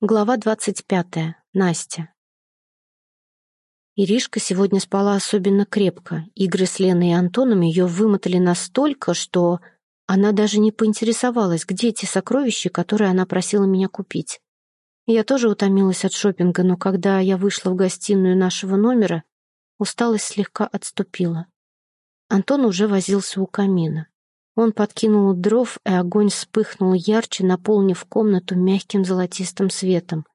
Глава двадцать пятая. Настя. Иришка сегодня спала особенно крепко. Игры с Леной и Антоном ее вымотали настолько, что она даже не поинтересовалась, где те сокровища, которые она просила меня купить. Я тоже утомилась от шопинга, но когда я вышла в гостиную нашего номера, усталость слегка отступила. Антон уже возился у камина. Он подкинул дров, и огонь вспыхнул ярче, наполнив комнату мягким золотистым светом.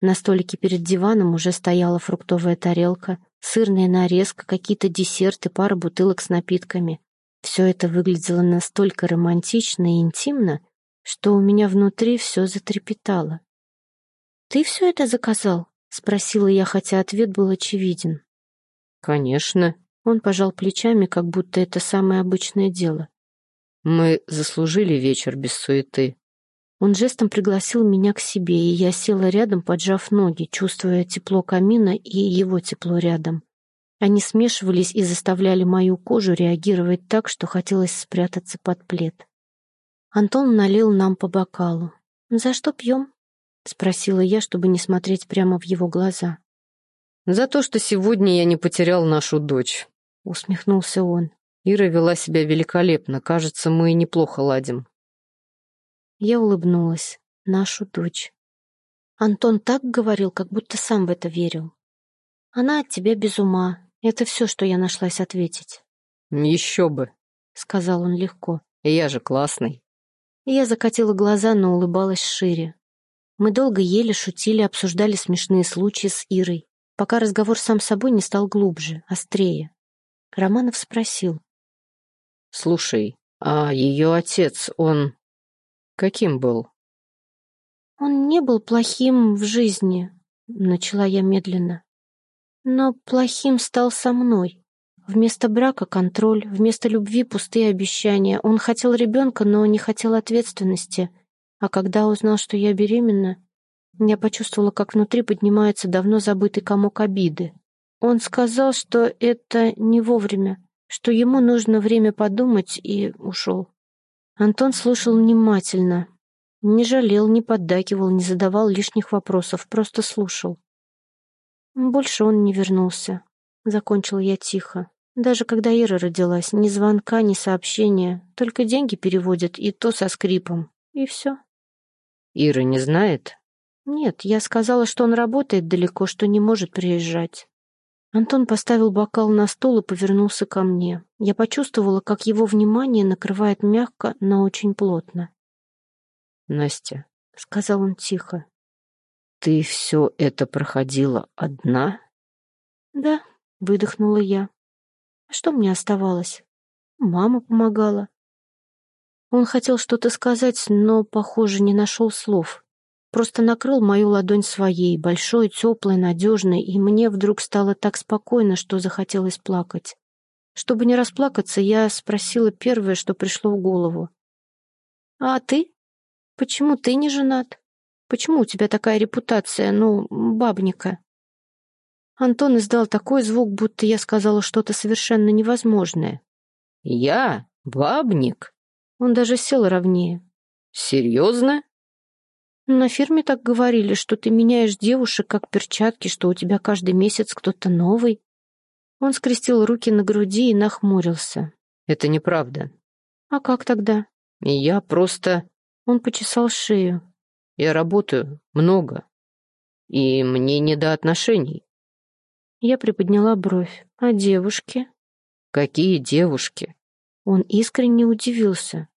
На столике перед диваном уже стояла фруктовая тарелка, сырная нарезка, какие-то десерты, пара бутылок с напитками. Все это выглядело настолько романтично и интимно, что у меня внутри все затрепетало. «Ты все это заказал?» — спросила я, хотя ответ был очевиден. «Конечно». Он пожал плечами, как будто это самое обычное дело. Мы заслужили вечер без суеты. Он жестом пригласил меня к себе, и я села рядом, поджав ноги, чувствуя тепло камина и его тепло рядом. Они смешивались и заставляли мою кожу реагировать так, что хотелось спрятаться под плед. Антон налил нам по бокалу. «За что пьем?» — спросила я, чтобы не смотреть прямо в его глаза. «За то, что сегодня я не потерял нашу дочь», — усмехнулся он. Ира вела себя великолепно. Кажется, мы неплохо ладим. Я улыбнулась. Нашу дочь. Антон так говорил, как будто сам в это верил. Она от тебя без ума. Это все, что я нашлась ответить. Еще бы, сказал он легко. Я же классный. Я закатила глаза, но улыбалась шире. Мы долго ели, шутили, обсуждали смешные случаи с Ирой, пока разговор сам собой не стал глубже, острее. Романов спросил. Слушай, а ее отец, он каким был? Он не был плохим в жизни, начала я медленно. Но плохим стал со мной. Вместо брака контроль, вместо любви пустые обещания. Он хотел ребенка, но не хотел ответственности. А когда узнал, что я беременна, я почувствовала, как внутри поднимается давно забытый комок обиды. Он сказал, что это не вовремя, что ему нужно время подумать, и ушел. Антон слушал внимательно. Не жалел, не поддакивал, не задавал лишних вопросов, просто слушал. Больше он не вернулся. Закончил я тихо. Даже когда Ира родилась, ни звонка, ни сообщения, только деньги переводят, и то со скрипом. И все. Ира не знает? Нет, я сказала, что он работает далеко, что не может приезжать. Антон поставил бокал на стол и повернулся ко мне. Я почувствовала, как его внимание накрывает мягко, но очень плотно. «Настя», — сказал он тихо, — «ты все это проходила одна?» «Да», — выдохнула я. «А что мне оставалось? Мама помогала». Он хотел что-то сказать, но, похоже, не нашел слов просто накрыл мою ладонь своей, большой, теплой, надежной, и мне вдруг стало так спокойно, что захотелось плакать. Чтобы не расплакаться, я спросила первое, что пришло в голову. «А ты? Почему ты не женат? Почему у тебя такая репутация, ну, бабника?» Антон издал такой звук, будто я сказала что-то совершенно невозможное. «Я? Бабник?» Он даже сел ровнее. «Серьезно?» На фирме так говорили, что ты меняешь девушек как перчатки, что у тебя каждый месяц кто-то новый. Он скрестил руки на груди и нахмурился. Это неправда. А как тогда? Я просто... Он почесал шею. Я работаю много. И мне не до отношений. Я приподняла бровь. А девушки? Какие девушки? Он искренне удивился.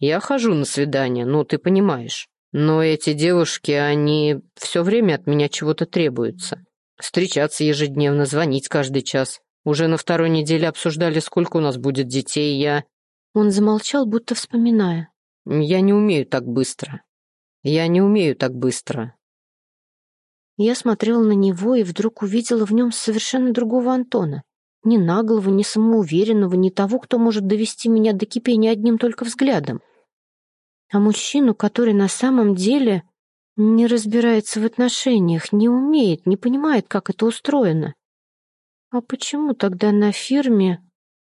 Я хожу на свидания, ну, ты понимаешь. Но эти девушки, они все время от меня чего-то требуются. Встречаться ежедневно, звонить каждый час. Уже на второй неделе обсуждали, сколько у нас будет детей, я... Он замолчал, будто вспоминая. Я не умею так быстро. Я не умею так быстро. Я смотрела на него и вдруг увидела в нем совершенно другого Антона. Ни наглого, ни самоуверенного, ни того, кто может довести меня до кипения одним только взглядом а мужчину, который на самом деле не разбирается в отношениях, не умеет, не понимает, как это устроено. А почему тогда на фирме?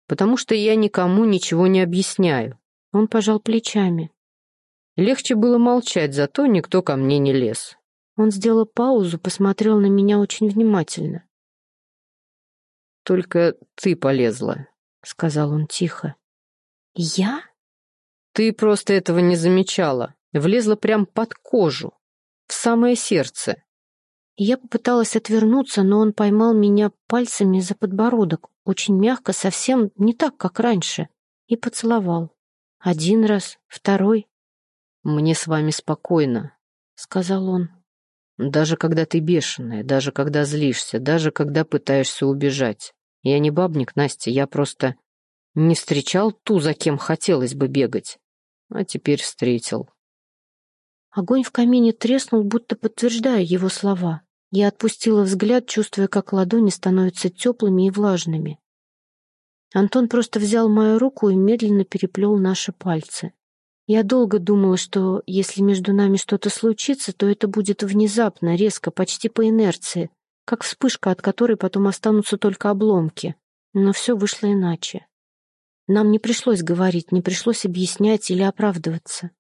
Потому что я никому ничего не объясняю. Он пожал плечами. Легче было молчать, зато никто ко мне не лез. Он сделал паузу, посмотрел на меня очень внимательно. «Только ты полезла», — сказал он тихо. «Я?» «Ты просто этого не замечала. Влезла прям под кожу, в самое сердце». Я попыталась отвернуться, но он поймал меня пальцами за подбородок, очень мягко, совсем не так, как раньше, и поцеловал. Один раз, второй. «Мне с вами спокойно», — сказал он. «Даже когда ты бешеная, даже когда злишься, даже когда пытаешься убежать. Я не бабник, Настя, я просто не встречал ту, за кем хотелось бы бегать. А теперь встретил». Огонь в камине треснул, будто подтверждая его слова. Я отпустила взгляд, чувствуя, как ладони становятся теплыми и влажными. Антон просто взял мою руку и медленно переплел наши пальцы. Я долго думала, что если между нами что-то случится, то это будет внезапно, резко, почти по инерции, как вспышка, от которой потом останутся только обломки. Но все вышло иначе. Нам не пришлось говорить, не пришлось объяснять или оправдываться.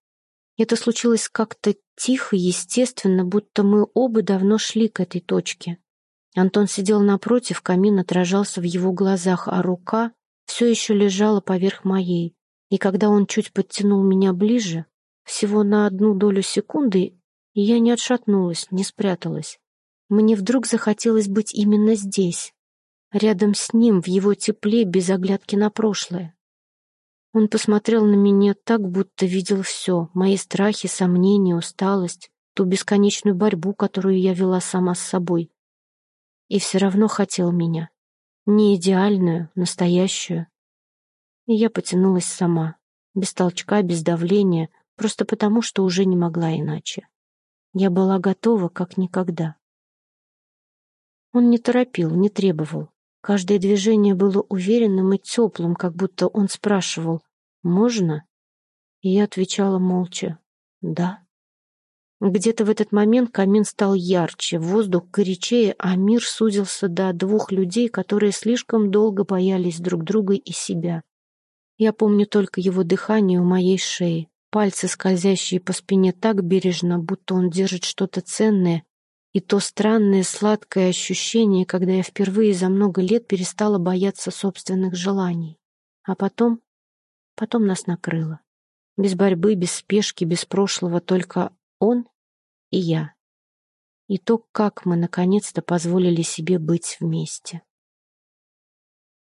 Это случилось как-то тихо, естественно, будто мы оба давно шли к этой точке. Антон сидел напротив, камин отражался в его глазах, а рука все еще лежала поверх моей и когда он чуть подтянул меня ближе, всего на одну долю секунды, я не отшатнулась, не спряталась. Мне вдруг захотелось быть именно здесь, рядом с ним, в его тепле, без оглядки на прошлое. Он посмотрел на меня так, будто видел все, мои страхи, сомнения, усталость, ту бесконечную борьбу, которую я вела сама с собой. И все равно хотел меня. Не идеальную, настоящую, и я потянулась сама, без толчка, без давления, просто потому, что уже не могла иначе. Я была готова, как никогда. Он не торопил, не требовал. Каждое движение было уверенным и теплым, как будто он спрашивал «Можно?» И я отвечала молча «Да». Где-то в этот момент камин стал ярче, воздух горячее, а мир сузился до двух людей, которые слишком долго боялись друг друга и себя. Я помню только его дыхание у моей шеи, пальцы, скользящие по спине так бережно, будто он держит что-то ценное, и то странное сладкое ощущение, когда я впервые за много лет перестала бояться собственных желаний. А потом... потом нас накрыло. Без борьбы, без спешки, без прошлого, только он и я. И то, как мы наконец-то позволили себе быть вместе.